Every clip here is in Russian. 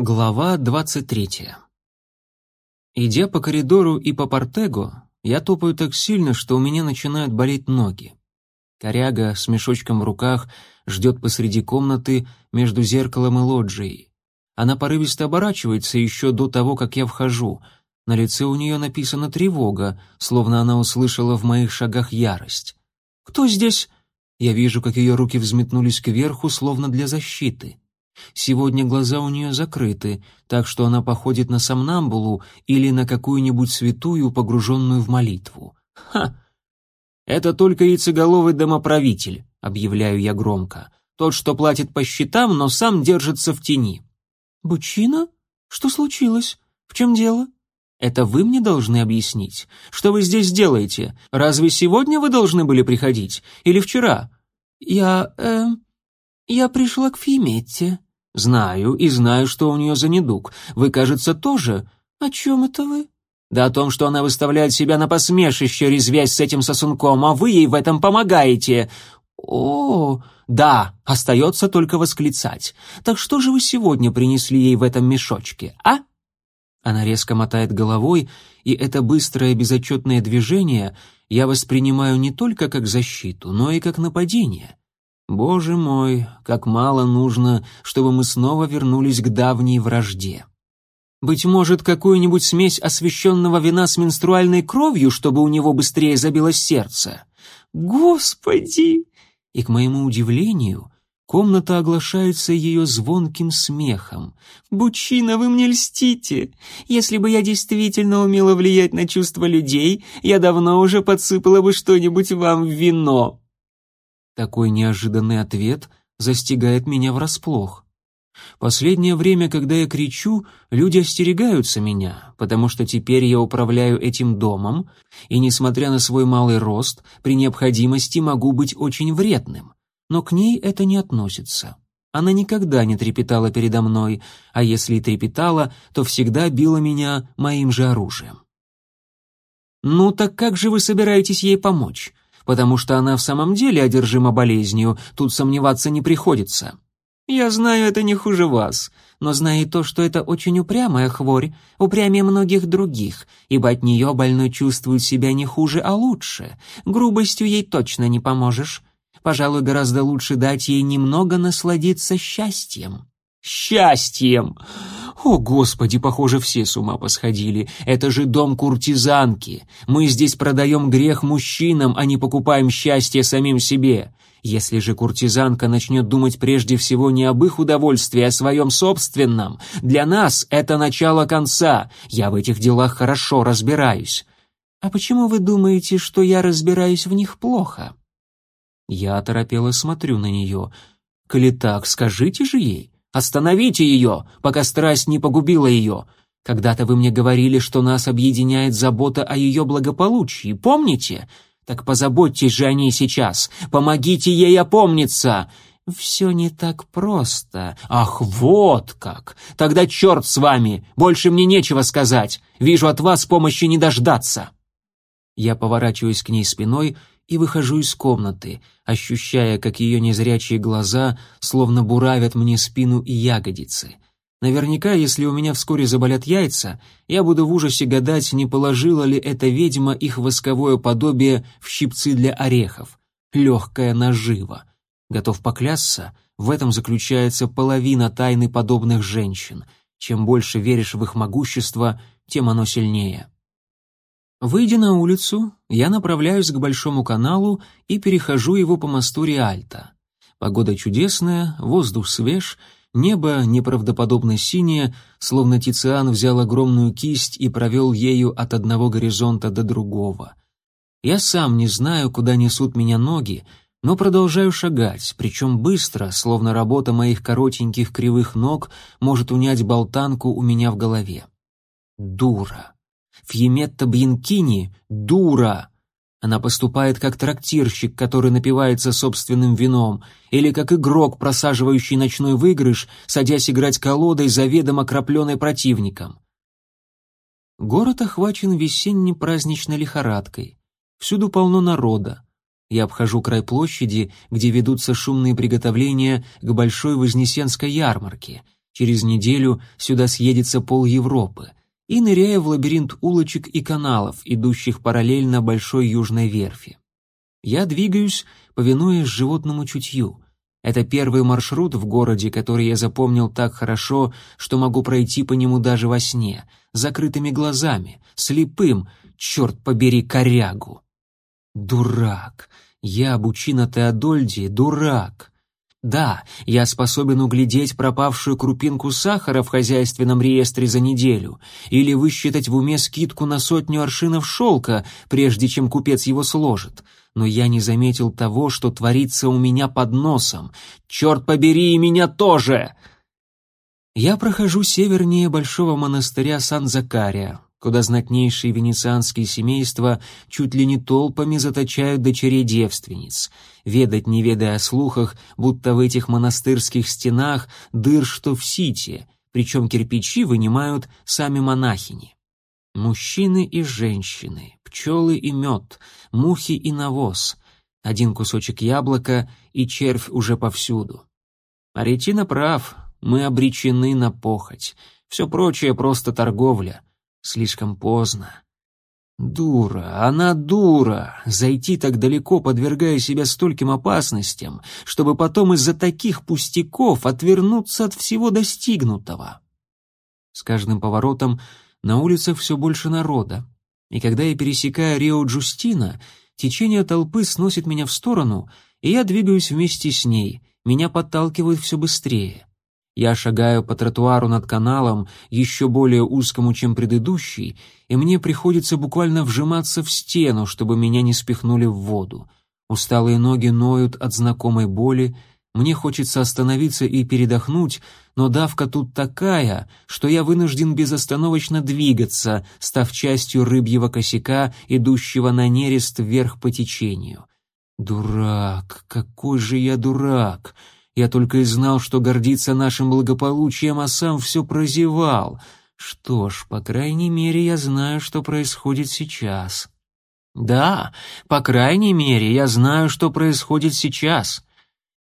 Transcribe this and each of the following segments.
Глава 23. Идя по коридору и по портего, я топаю так сильно, что у меня начинают болеть ноги. Коряга с мешочком в руках ждет посреди комнаты между зеркалом и лоджией. Она порывисто оборачивается еще до того, как я вхожу. На лице у нее написана тревога, словно она услышала в моих шагах ярость. «Кто здесь?» Я вижу, как ее руки взметнулись кверху, словно для защиты. Сегодня глаза у нее закрыты, так что она походит на сомнамбулу или на какую-нибудь святую, погруженную в молитву. Ха! Это только яйцеголовый домоправитель, объявляю я громко. Тот, что платит по счетам, но сам держится в тени. Бучина? Что случилось? В чем дело? Это вы мне должны объяснить. Что вы здесь делаете? Разве сегодня вы должны были приходить? Или вчера? Я, э, я пришла к Фиметте, «Знаю, и знаю, что у нее за недуг. Вы, кажется, тоже...» «О чем это вы?» «Да о том, что она выставляет себя на посмешище, резвясь с этим сосунком, а вы ей в этом помогаете». «О, да, остается только восклицать. Так что же вы сегодня принесли ей в этом мешочке, а?» Она резко мотает головой, и это быстрое безотчетное движение я воспринимаю не только как защиту, но и как нападение. Боже мой, как мало нужно, чтобы мы снова вернулись к давней вражде. Быть может, какую-нибудь смесь освященного вина с менструальной кровью, чтобы у него быстрее забилось сердце? Господи! И к моему удивлению, комната оглашается ее звонким смехом. «Бучина, вы мне льстите! Если бы я действительно умела влиять на чувства людей, я давно уже подсыпала бы что-нибудь вам в вино!» Такой неожиданный ответ застигает меня врасплох. Последнее время, когда я кричу, люди остерегаются меня, потому что теперь я управляю этим домом, и, несмотря на свой малый рост, при необходимости могу быть очень вредным. Но к ней это не относится. Она никогда не трепетала передо мной, а если и трепетала, то всегда била меня моим же оружием. «Ну так как же вы собираетесь ей помочь? Потому что она в самом деле одержима болезнью, тут сомневаться не приходится. Я знаю это не хуже вас, но знаю и то, что это очень упрямая хворь, упрямее многих других, ибо от нее больной чувствует себя не хуже, а лучше. Грубостью ей точно не поможешь. Пожалуй, гораздо лучше дать ей немного насладиться счастьем. Счастьем! О, Господи, похоже, все с ума посходили. Это же дом куртизанки. Мы здесь продаем грех мужчинам, а не покупаем счастье самим себе. Если же куртизанка начнет думать прежде всего не об их удовольствии, а о своем собственном, для нас это начало конца. Я в этих делах хорошо разбираюсь. А почему вы думаете, что я разбираюсь в них плохо? Я оторопело смотрю на нее. Коли так, скажите же ей. Остановите ее, пока страсть не погубила ее. Когда-то вы мне говорили, что нас объединяет забота о ее благополучии, помните? Так позаботьтесь же о ней сейчас, помогите ей опомниться. Все не так просто. Ах, вот как! Тогда черт с вами, больше мне нечего сказать. Вижу от вас помощи не дождаться. Я поворачиваюсь к ней спиной и выхожу из комнаты, ощущая, как ее незрячие глаза словно буравят мне спину и ягодицы. Наверняка, если у меня вскоре заболят яйца, я буду в ужасе гадать, не положила ли эта ведьма их восковое подобие в щипцы для орехов. Легкая нажива. Готов поклясться, в этом заключается половина тайны подобных женщин. Чем больше веришь в их могущество, тем оно сильнее. Выйдя на улицу, я направляюсь к Большому каналу и перехожу его по мосту Риальто. Погода чудесная, воздух свеж, небо неправдоподобно синее, словно Тициан взял огромную кисть и провел ею от одного горизонта до другого. Я сам не знаю, куда несут меня ноги, но продолжаю шагать, причем быстро, словно работа моих коротеньких кривых ног может унять болтанку у меня в голове. Дура. Фьеметта Бьянкини — дура. Она поступает как трактирщик, который напивается собственным вином, или как игрок, просаживающий ночной выигрыш, садясь играть колодой, заведомо крапленой противником. Город охвачен весенней праздничной лихорадкой. Всюду полно народа. Я обхожу край площади, где ведутся шумные приготовления к большой Вознесенской ярмарке — Через неделю сюда съедется пол Европы. И ныряю в лабиринт улочек и каналов, идущих параллельно большой южной верфи. Я двигаюсь, повинуясь животному чутью. Это первый маршрут в городе, который я запомнил так хорошо, что могу пройти по нему даже во сне, закрытыми глазами, слепым, черт побери, корягу. Дурак! Я, Бучина Теодольди, дурак! Да, я способен углядеть пропавшую крупинку сахара в хозяйственном реестре за неделю или высчитать в уме скидку на сотню аршинов шелка, прежде чем купец его сложит. Но я не заметил того, что творится у меня под носом. Черт побери, и меня тоже! Я прохожу севернее большого монастыря Сан-Закария, куда знатнейшие венецианские семейства чуть ли не толпами заточают дочерей девственниц, ведать не ведая о слухах, будто в этих монастырских стенах дыр, что в сите, причем кирпичи вынимают сами монахини. Мужчины и женщины, пчелы и мед, мухи и навоз, один кусочек яблока и червь уже повсюду. Аретина прав, мы обречены на похоть, все прочее просто торговля — Слишком поздно. Дура, она дура, зайти так далеко, подвергая себя стольким опасностям, чтобы потом из-за таких пустяков отвернуться от всего достигнутого. С каждым поворотом на улицах все больше народа, и когда я пересекаю Рио-Джустина, течение толпы сносит меня в сторону, и я двигаюсь вместе с ней, меня подталкивают все быстрее. Я шагаю по тротуару над каналом, еще более узкому, чем предыдущий, и мне приходится буквально вжиматься в стену, чтобы меня не спихнули в воду. Усталые ноги ноют от знакомой боли, мне хочется остановиться и передохнуть, но давка тут такая, что я вынужден безостановочно двигаться, став частью рыбьего косяка, идущего на нерест вверх по течению. Дурак, какой же я дурак! Я только и знал, что гордиться нашим благополучием, а сам все прозевал. Что ж, по крайней мере, я знаю, что происходит сейчас. Да, по крайней мере, я знаю, что происходит сейчас.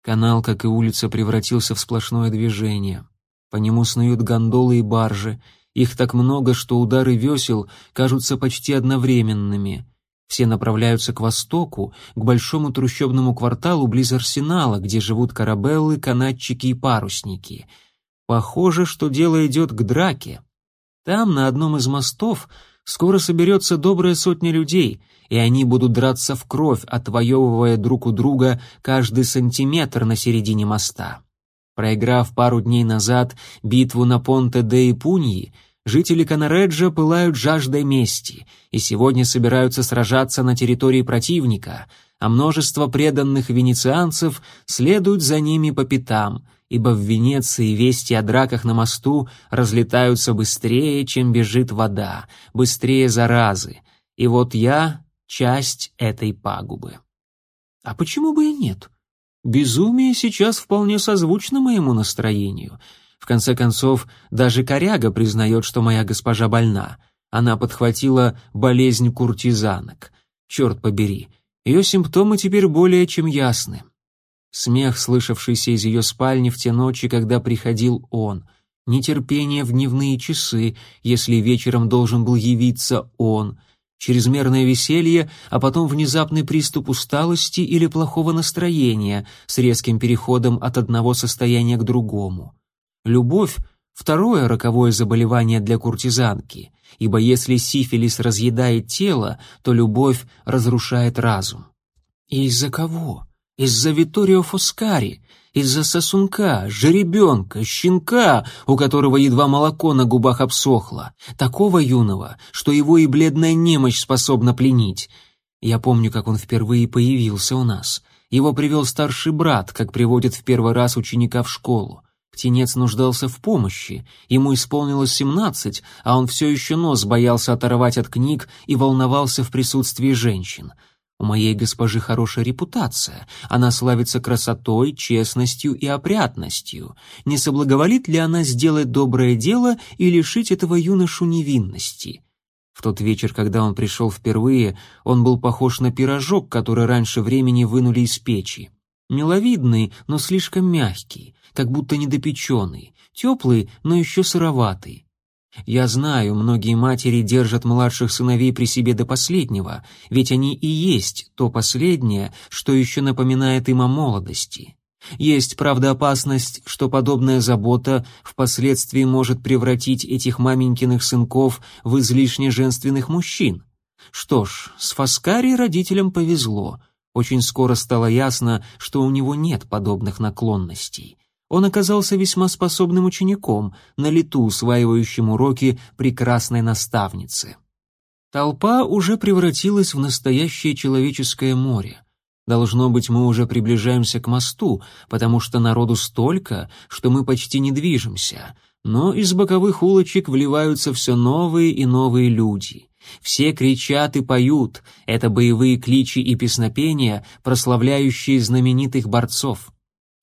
Канал, как и улица, превратился в сплошное движение. По нему снуют гондолы и баржи. Их так много, что удары весел кажутся почти одновременными. Все направляются к востоку, к большому трущобному кварталу близ арсенала, где живут корабеллы, канатчики и парусники. Похоже, что дело идет к драке. Там, на одном из мостов, скоро соберется добрая сотня людей, и они будут драться в кровь, отвоевывая друг у друга каждый сантиметр на середине моста. Проиграв пару дней назад битву на Понте-де-Ипуньи, Жители Канареджа пылают жаждой мести и сегодня собираются сражаться на территории противника, а множество преданных венецианцев следуют за ними по пятам, ибо в Венеции вести о драках на мосту разлетаются быстрее, чем бежит вода, быстрее заразы. И вот я — часть этой пагубы. А почему бы и нет? Безумие сейчас вполне созвучно моему настроению — конце концов, даже коряга признает, что моя госпожа больна. Она подхватила болезнь куртизанок. Черт побери, ее симптомы теперь более чем ясны. Смех, слышавшийся из ее спальни в те ночи, когда приходил он. Нетерпение в дневные часы, если вечером должен был явиться он. Чрезмерное веселье, а потом внезапный приступ усталости или плохого настроения с резким переходом от одного состояния к другому. Любовь — второе роковое заболевание для куртизанки, ибо если сифилис разъедает тело, то любовь разрушает разум. И из-за кого? Из-за Виторио Фоскари, из-за сосунка, жеребенка, щенка, у которого едва молоко на губах обсохло, такого юного, что его и бледная немощь способна пленить. Я помню, как он впервые появился у нас. Его привел старший брат, как приводит в первый раз ученика в школу. Птенец нуждался в помощи. Ему исполнилось семнадцать, а он все еще нос боялся оторвать от книг и волновался в присутствии женщин. У моей госпожи хорошая репутация. Она славится красотой, честностью и опрятностью. Не соблаговолит ли она сделать доброе дело и лишить этого юношу невинности? В тот вечер, когда он пришел впервые, он был похож на пирожок, который раньше времени вынули из печи. Миловидный, но слишком мягкий как будто недопеченный, теплый, но еще сыроватый. Я знаю, многие матери держат младших сыновей при себе до последнего, ведь они и есть то последнее, что еще напоминает им о молодости. Есть, правда, опасность, что подобная забота впоследствии может превратить этих маменькиных сынков в излишне женственных мужчин. Что ж, с Фаскари родителям повезло. Очень скоро стало ясно, что у него нет подобных наклонностей. Он оказался весьма способным учеником, на лету усваивающим уроки прекрасной наставницы. Толпа уже превратилась в настоящее человеческое море. Должно быть, мы уже приближаемся к мосту, потому что народу столько, что мы почти не движемся. Но из боковых улочек вливаются все новые и новые люди. Все кричат и поют. Это боевые кличи и песнопения, прославляющие знаменитых борцов.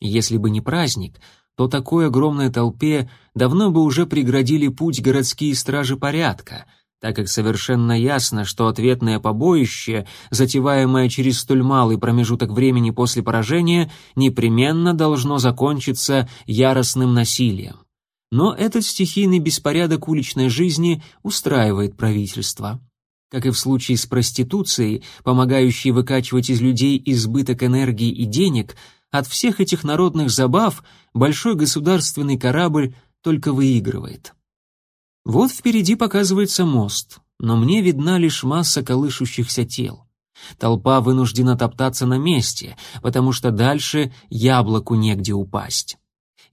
Если бы не праздник, то такой огромной толпе давно бы уже преградили путь городские стражи порядка, так как совершенно ясно, что ответное побоище, затеваемое через столь малый промежуток времени после поражения, непременно должно закончиться яростным насилием. Но этот стихийный беспорядок уличной жизни устраивает правительство. Как и в случае с проституцией, помогающей выкачивать из людей избыток энергии и денег, от всех этих народных забав большой государственный корабль только выигрывает. Вот впереди показывается мост, но мне видна лишь масса колышущихся тел. Толпа вынуждена топтаться на месте, потому что дальше яблоку негде упасть.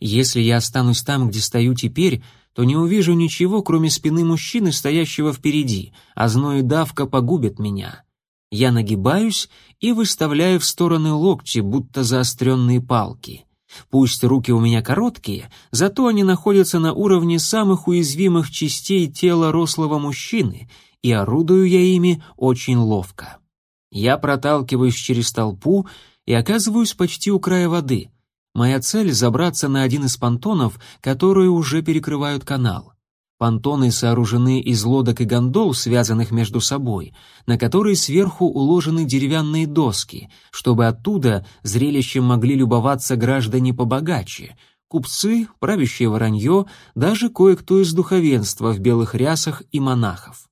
Если я останусь там, где стою теперь, то не увижу ничего, кроме спины мужчины, стоящего впереди, а зной и давка погубят меня. Я нагибаюсь и выставляю в стороны локти, будто заостренные палки. Пусть руки у меня короткие, зато они находятся на уровне самых уязвимых частей тела рослого мужчины, и орудую я ими очень ловко. Я проталкиваюсь через толпу и оказываюсь почти у края воды — Моя цель — забраться на один из понтонов, которые уже перекрывают канал. Понтоны сооружены из лодок и гондол, связанных между собой, на которые сверху уложены деревянные доски, чтобы оттуда зрелищем могли любоваться граждане побогаче, купцы, правящее воронье, даже кое-кто из духовенства в белых рясах и монахов.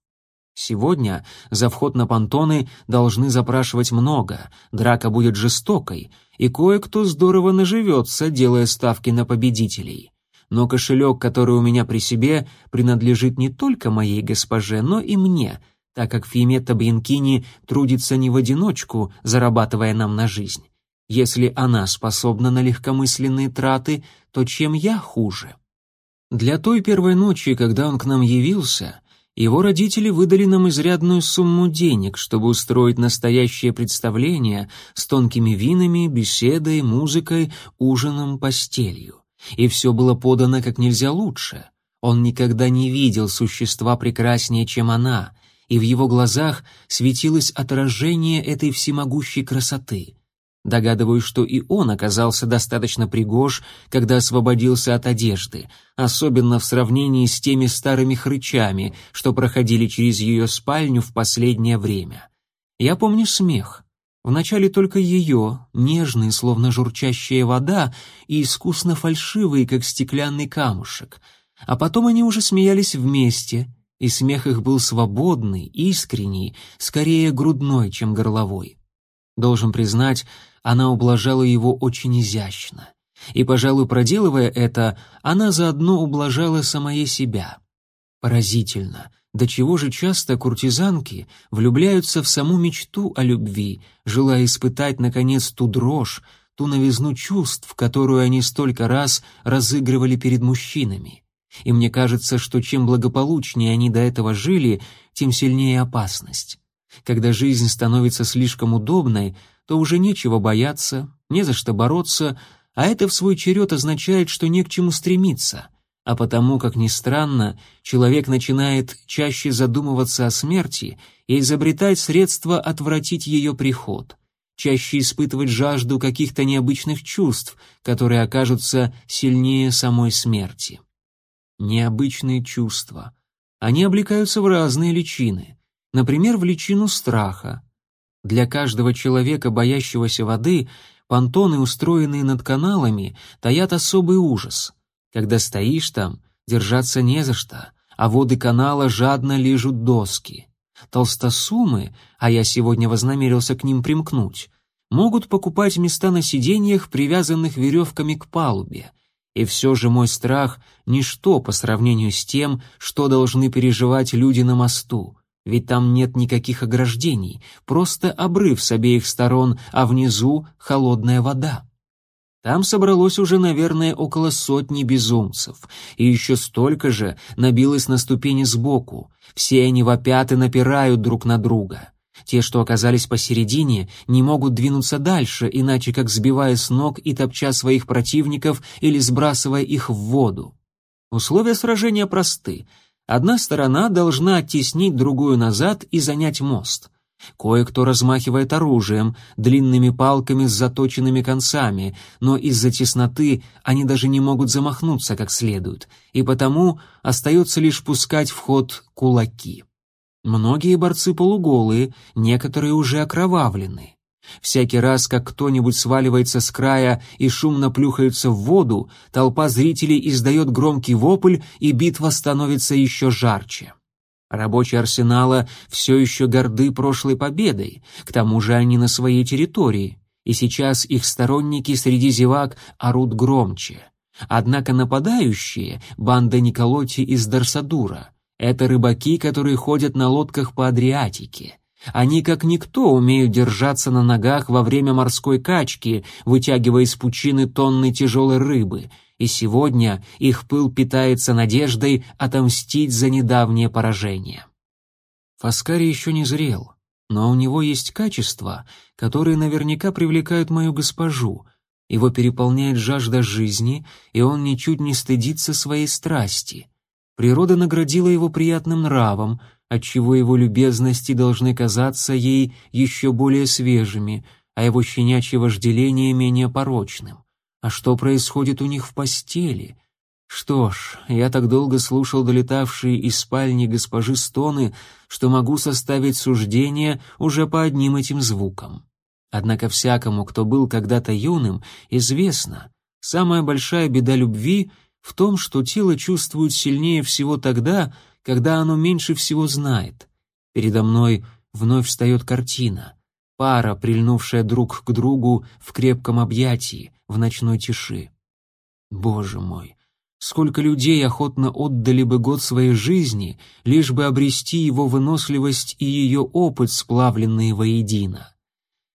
Сегодня за вход на понтоны должны запрашивать много, драка будет жестокой, и кое-кто здорово наживется, делая ставки на победителей. Но кошелек, который у меня при себе, принадлежит не только моей госпоже, но и мне, так как Фиметта Бьянкини трудится не в одиночку, зарабатывая нам на жизнь. Если она способна на легкомысленные траты, то чем я хуже? Для той первой ночи, когда он к нам явился, его родители выдали нам изрядную сумму денег, чтобы устроить настоящее представление с тонкими винами, беседой, музыкой, ужином, постелью. И все было подано как нельзя лучше. Он никогда не видел существа прекраснее, чем она, и в его глазах светилось отражение этой всемогущей красоты. Догадываюсь, что и он оказался достаточно пригож, когда освободился от одежды, особенно в сравнении с теми старыми хрычами, что проходили через ее спальню в последнее время. Я помню смех. Вначале только ее, нежный, словно журчащая вода, и искусно фальшивый, как стеклянный камушек. А потом они уже смеялись вместе, и смех их был свободный, искренний, скорее грудной, чем горловой. Должен признать, она ублажала его очень изящно. И, пожалуй, проделывая это, она заодно ублажала самое себя. Поразительно, до чего же часто куртизанки влюбляются в саму мечту о любви, желая испытать, наконец, ту дрожь, ту новизну чувств, которую они столько раз разыгрывали перед мужчинами. И мне кажется, что чем благополучнее они до этого жили, тем сильнее опасность. Когда жизнь становится слишком удобной, то уже нечего бояться, не за что бороться, а это в свой черед означает, что не к чему стремиться. А потому, как ни странно, человек начинает чаще задумываться о смерти и изобретать средства отвратить ее приход, чаще испытывать жажду каких-то необычных чувств, которые окажутся сильнее самой смерти. Необычные чувства. Они облекаются в разные личины. Например, в личину страха, для каждого человека, боящегося воды, понтоны, устроенные над каналами, таят особый ужас. Когда стоишь там, держаться не за что, а воды канала жадно лижут доски. Толстосумы, а я сегодня вознамерился к ним примкнуть, могут покупать места на сиденьях, привязанных веревками к палубе. И все же мой страх — ничто по сравнению с тем, что должны переживать люди на мосту. Ведь там нет никаких ограждений, просто обрыв с обеих сторон, а внизу — холодная вода. Там собралось уже, наверное, около сотни безумцев, и еще столько же набилось на ступени сбоку. Все они вопят и напирают друг на друга. Те, что оказались посередине, не могут двинуться дальше, иначе как сбивая с ног и топча своих противников или сбрасывая их в воду. Условия сражения просты. Одна сторона должна оттеснить другую назад и занять мост. Кое-кто размахивает оружием, длинными палками с заточенными концами, но из-за тесноты они даже не могут замахнуться как следует, и потому остается лишь пускать в ход кулаки. Многие борцы полуголые, некоторые уже окровавлены. Всякий раз, как кто-нибудь сваливается с края и шумно плюхается в воду, толпа зрителей издает громкий вопль, и битва становится еще жарче. Рабочие арсенала все еще горды прошлой победой, к тому же они на своей территории, и сейчас их сторонники среди зевак орут громче. Однако нападающие — банда Николоти из Дарсадура — это рыбаки, которые ходят на лодках по Адриатике. Они, как никто, умеют держаться на ногах во время морской качки, вытягивая из пучины тонны тяжелой рыбы, и сегодня их пыл питается надеждой отомстить за недавнее поражение. Фаскари еще не зрел, но у него есть качества, которые наверняка привлекают мою госпожу. Его переполняет жажда жизни, и он ничуть не стыдится своей страсти — Природа наградила его приятным нравом, отчего его любезности должны казаться ей еще более свежими, а его щенячье вожделение менее порочным. А что происходит у них в постели? Что ж, я так долго слушал долетавшие из спальни госпожи стоны, что могу составить суждение уже по одним этим звукам. Однако всякому, кто был когда-то юным, известно, самая большая беда любви — в том, что тело чувствует сильнее всего тогда, когда оно меньше всего знает. Передо мной вновь встает картина. Пара, прильнувшая друг к другу в крепком объятии, в ночной тиши. Боже мой, сколько людей охотно отдали бы год своей жизни, лишь бы обрести его выносливость и ее опыт, сплавленные воедино.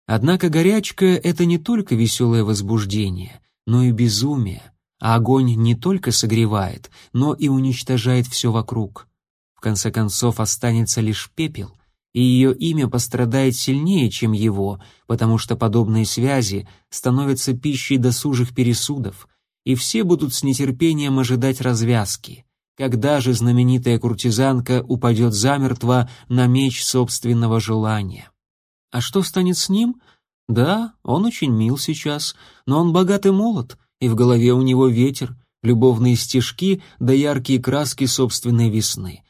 Однако горячка — это не только веселое возбуждение, но и безумие, а огонь не только согревает, но и уничтожает все вокруг. Конце концов останется лишь пепел, и ее имя пострадает сильнее, чем его, потому что подобные связи становятся пищей досужих пересудов, и все будут с нетерпением ожидать развязки. Когда же знаменитая куртизанка упадет замертво на меч собственного желания? А что станет с ним? Да, он очень мил сейчас, но он богат и молод — и в голове у него ветер, любовные стишки да яркие краски собственной весны.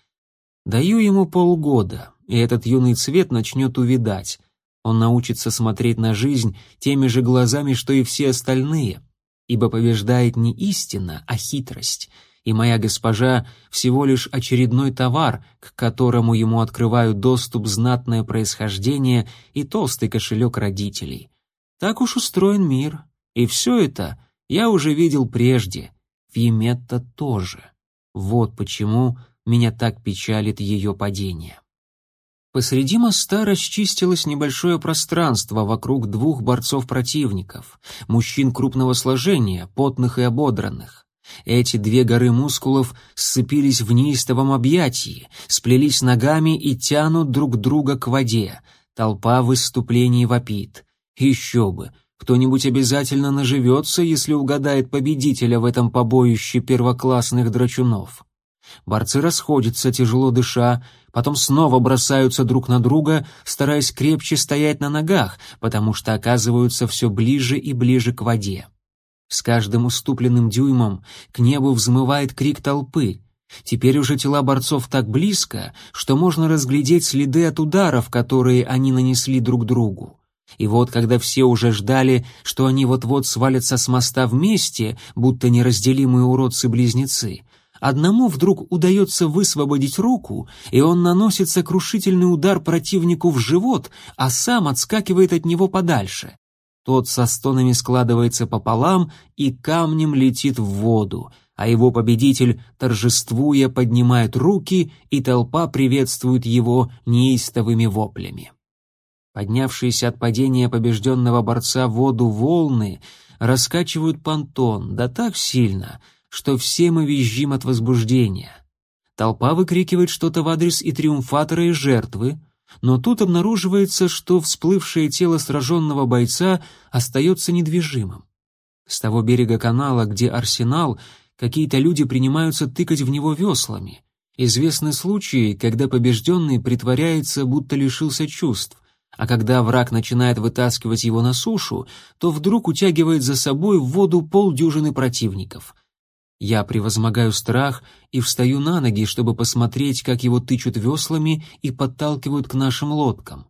Даю ему полгода, и этот юный цвет начнет увидать. Он научится смотреть на жизнь теми же глазами, что и все остальные, ибо побеждает не истина, а хитрость, и моя госпожа всего лишь очередной товар, к которому ему открывают доступ знатное происхождение и толстый кошелек родителей. Так уж устроен мир, и все это я уже видел прежде. Фьеметта тоже. Вот почему меня так печалит ее падение. Посреди моста расчистилось небольшое пространство вокруг двух борцов-противников, мужчин крупного сложения, потных и ободранных. Эти две горы мускулов сцепились в неистовом объятии, сплелись ногами и тянут друг друга к воде. Толпа в выступлении вопит. Еще бы, кто-нибудь обязательно наживется, если угадает победителя в этом побоище первоклассных драчунов. Борцы расходятся, тяжело дыша, потом снова бросаются друг на друга, стараясь крепче стоять на ногах, потому что оказываются все ближе и ближе к воде. С каждым уступленным дюймом к небу взмывает крик толпы. Теперь уже тела борцов так близко, что можно разглядеть следы от ударов, которые они нанесли друг другу. И вот, когда все уже ждали, что они вот-вот свалятся с моста вместе, будто неразделимые уродцы-близнецы, одному вдруг удается высвободить руку, и он наносит сокрушительный удар противнику в живот, а сам отскакивает от него подальше. Тот со стонами складывается пополам и камнем летит в воду, а его победитель, торжествуя, поднимает руки, и толпа приветствует его неистовыми воплями. Поднявшиеся от падения побежденного борца воду волны раскачивают понтон, да так сильно, что все мы визжим от возбуждения. Толпа выкрикивает что-то в адрес и триумфатора, и жертвы, но тут обнаруживается, что всплывшее тело сраженного бойца остается недвижимым. С того берега канала, где арсенал, какие-то люди принимаются тыкать в него веслами. Известны случаи, когда побежденный притворяется, будто лишился чувств, а когда враг начинает вытаскивать его на сушу, то вдруг утягивает за собой в воду полдюжины противников. Я превозмогаю страх и встаю на ноги, чтобы посмотреть, как его тычут веслами и подталкивают к нашим лодкам.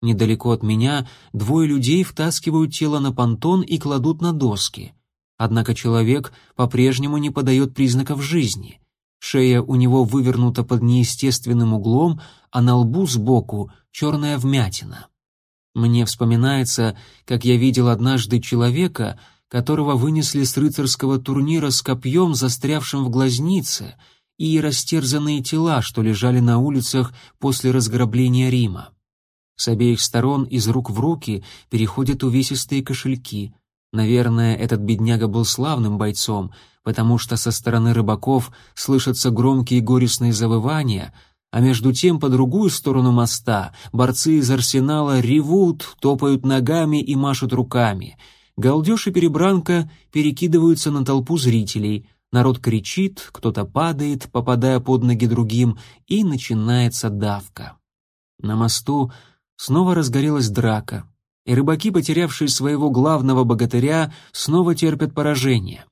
Недалеко от меня двое людей втаскивают тело на понтон и кладут на доски. Однако человек по-прежнему не подает признаков жизни. Шея у него вывернута под неестественным углом, а на лбу сбоку черная вмятина. Мне вспоминается, как я видел однажды человека, которого вынесли с рыцарского турнира с копьем, застрявшим в глазнице, и растерзанные тела, что лежали на улицах после разграбления Рима. С обеих сторон из рук в руки переходят увесистые кошельки. Наверное, этот бедняга был славным бойцом, потому что со стороны рыбаков слышатся громкие горестные завывания, а между тем по другую сторону моста борцы из арсенала ревут, топают ногами и машут руками — Галдеж и перебранка перекидываются на толпу зрителей. Народ кричит, кто-то падает, попадая под ноги другим, и начинается давка. На мосту снова разгорелась драка, и рыбаки, потерявшие своего главного богатыря, снова терпят поражение.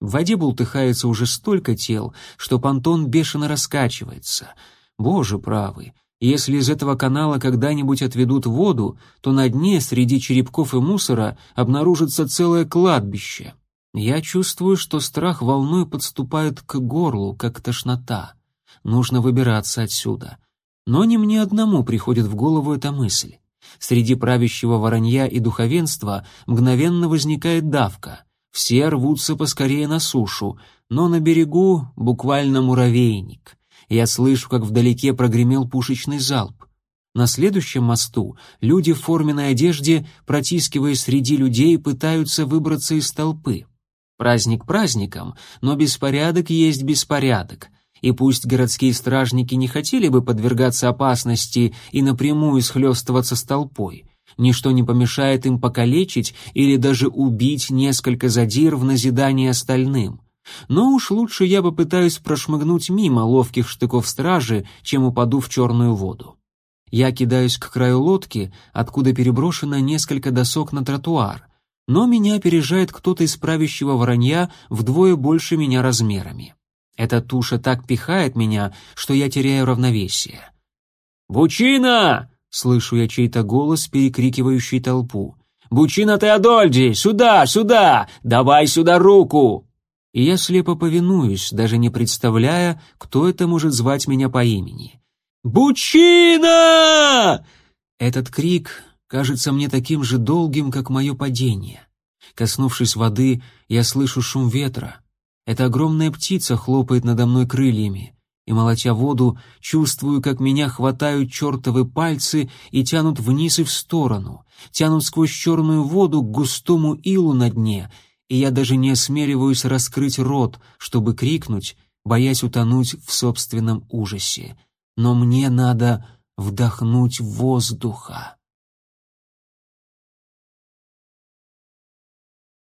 В воде бултыхается уже столько тел, что понтон бешено раскачивается. Боже правый, если из этого канала когда-нибудь отведут воду, то на дне среди черепков и мусора обнаружится целое кладбище. Я чувствую, что страх волной подступает к горлу, как тошнота. Нужно выбираться отсюда. Но не мне одному приходит в голову эта мысль. Среди правящего воронья и духовенства мгновенно возникает давка. Все рвутся поскорее на сушу, но на берегу буквально муравейник — я слышу, как вдалеке прогремел пушечный залп. На следующем мосту люди в форменной одежде, протискиваясь среди людей, пытаются выбраться из толпы. Праздник праздником, но беспорядок есть беспорядок. И пусть городские стражники не хотели бы подвергаться опасности и напрямую схлестываться с толпой, ничто не помешает им покалечить или даже убить несколько задир в назидание остальным. Но уж лучше я попытаюсь прошмыгнуть мимо ловких штыков стражи, чем упаду в черную воду. Я кидаюсь к краю лодки, откуда переброшено несколько досок на тротуар, но меня опережает кто-то из правящего воронья вдвое больше меня размерами. Эта туша так пихает меня, что я теряю равновесие. «Бучина!» — слышу я чей-то голос, перекрикивающий толпу. «Бучина Теодольди! Сюда, сюда! Давай сюда руку!» И я слепо повинуюсь, даже не представляя, кто это может звать меня по имени. «Бучина!» Этот крик кажется мне таким же долгим, как мое падение. Коснувшись воды, я слышу шум ветра. Эта огромная птица хлопает надо мной крыльями, и, молотя воду, чувствую, как меня хватают чертовы пальцы и тянут вниз и в сторону, тянут сквозь черную воду к густому илу на дне — и я даже не осмеливаюсь раскрыть рот, чтобы крикнуть, боясь утонуть в собственном ужасе. Но мне надо вдохнуть воздуха.